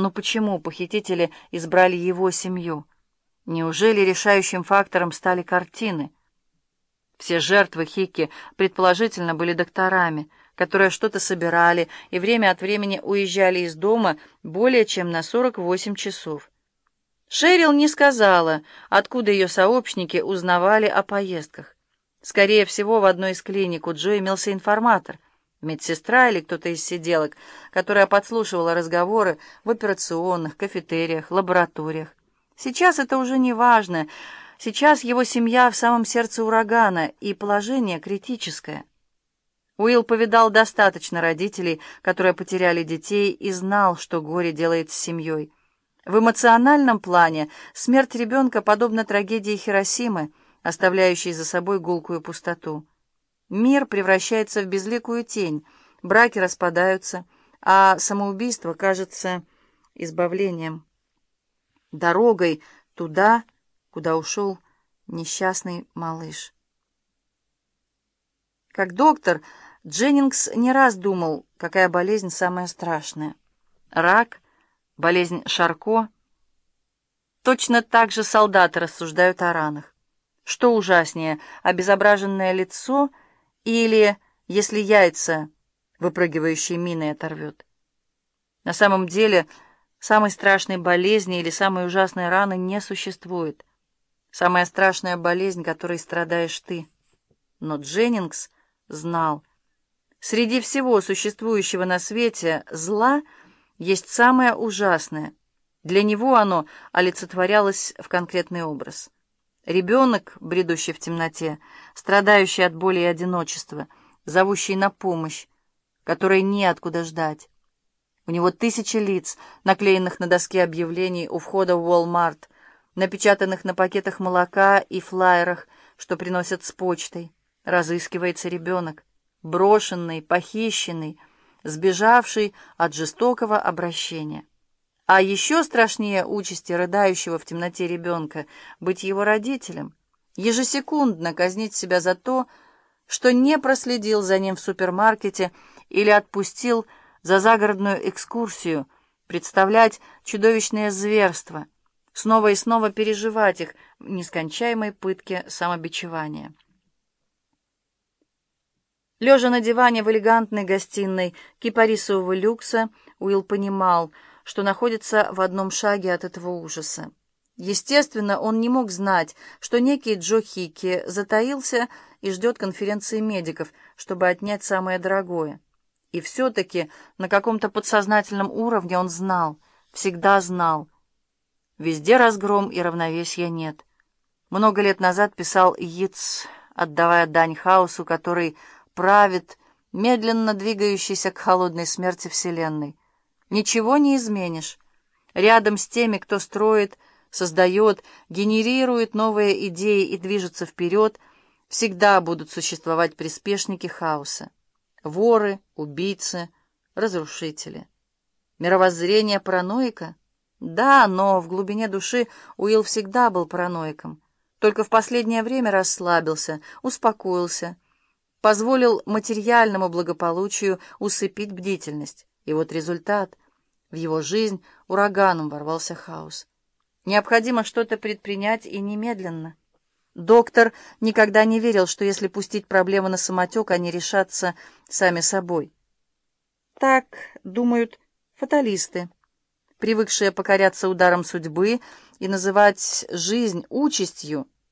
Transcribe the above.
Но почему похитители избрали его семью? Неужели решающим фактором стали картины? Все жертвы Хики, предположительно, были докторами, которые что-то собирали и время от времени уезжали из дома более чем на 48 часов. Шерил не сказала, откуда ее сообщники узнавали о поездках. Скорее всего, в одной из клиник у Джо имелся информатор, медсестра или кто-то из сиделок, которая подслушивала разговоры в операционных, кафетериях, лабораториях. Сейчас это уже не важно — Сейчас его семья в самом сердце урагана, и положение критическое. Уилл повидал достаточно родителей, которые потеряли детей, и знал, что горе делает с семьей. В эмоциональном плане смерть ребенка подобна трагедии Хиросимы, оставляющей за собой гулкую пустоту. Мир превращается в безликую тень, браки распадаются, а самоубийство кажется избавлением. Дорогой туда, куда ушел несчастный малыш. Как доктор, Дженнингс не раз думал, какая болезнь самая страшная. Рак, болезнь Шарко. Точно так же солдаты рассуждают о ранах. Что ужаснее, обезображенное лицо или, если яйца, выпрыгивающие миной, оторвет? На самом деле, самой страшной болезни или самой ужасной раны не существует. Самая страшная болезнь, которой страдаешь ты. Но Дженнингс знал. Среди всего существующего на свете зла есть самое ужасное. Для него оно олицетворялось в конкретный образ. Ребенок, бредущий в темноте, страдающий от боли и одиночества, зовущий на помощь, которой неоткуда ждать. У него тысячи лиц, наклеенных на доске объявлений у входа в Walmart — напечатанных на пакетах молока и флаерах, что приносят с почтой. Разыскивается ребенок, брошенный, похищенный, сбежавший от жестокого обращения. А еще страшнее участи рыдающего в темноте ребенка — быть его родителем, ежесекундно казнить себя за то, что не проследил за ним в супермаркете или отпустил за загородную экскурсию, представлять чудовищное зверство — снова и снова переживать их в нескончаемой пытке самобичевания. Лежа на диване в элегантной гостиной кипарисового люкса, Уилл понимал, что находится в одном шаге от этого ужаса. Естественно, он не мог знать, что некий Джо Хикки затаился и ждет конференции медиков, чтобы отнять самое дорогое. И все-таки на каком-то подсознательном уровне он знал, всегда знал, Везде разгром и равновесия нет. Много лет назад писал Йитс, отдавая дань хаосу, который правит, медленно двигающийся к холодной смерти Вселенной. Ничего не изменишь. Рядом с теми, кто строит, создает, генерирует новые идеи и движется вперед, всегда будут существовать приспешники хаоса. Воры, убийцы, разрушители. Мировоззрение параноика — да, но в глубине души Уилл всегда был параноиком. Только в последнее время расслабился, успокоился, позволил материальному благополучию усыпить бдительность. И вот результат. В его жизнь ураганом ворвался хаос. Необходимо что-то предпринять и немедленно. Доктор никогда не верил, что если пустить проблемы на самотек, они решатся сами собой. Так думают фаталисты привыкшие покоряться ударам судьбы и называть жизнь участью,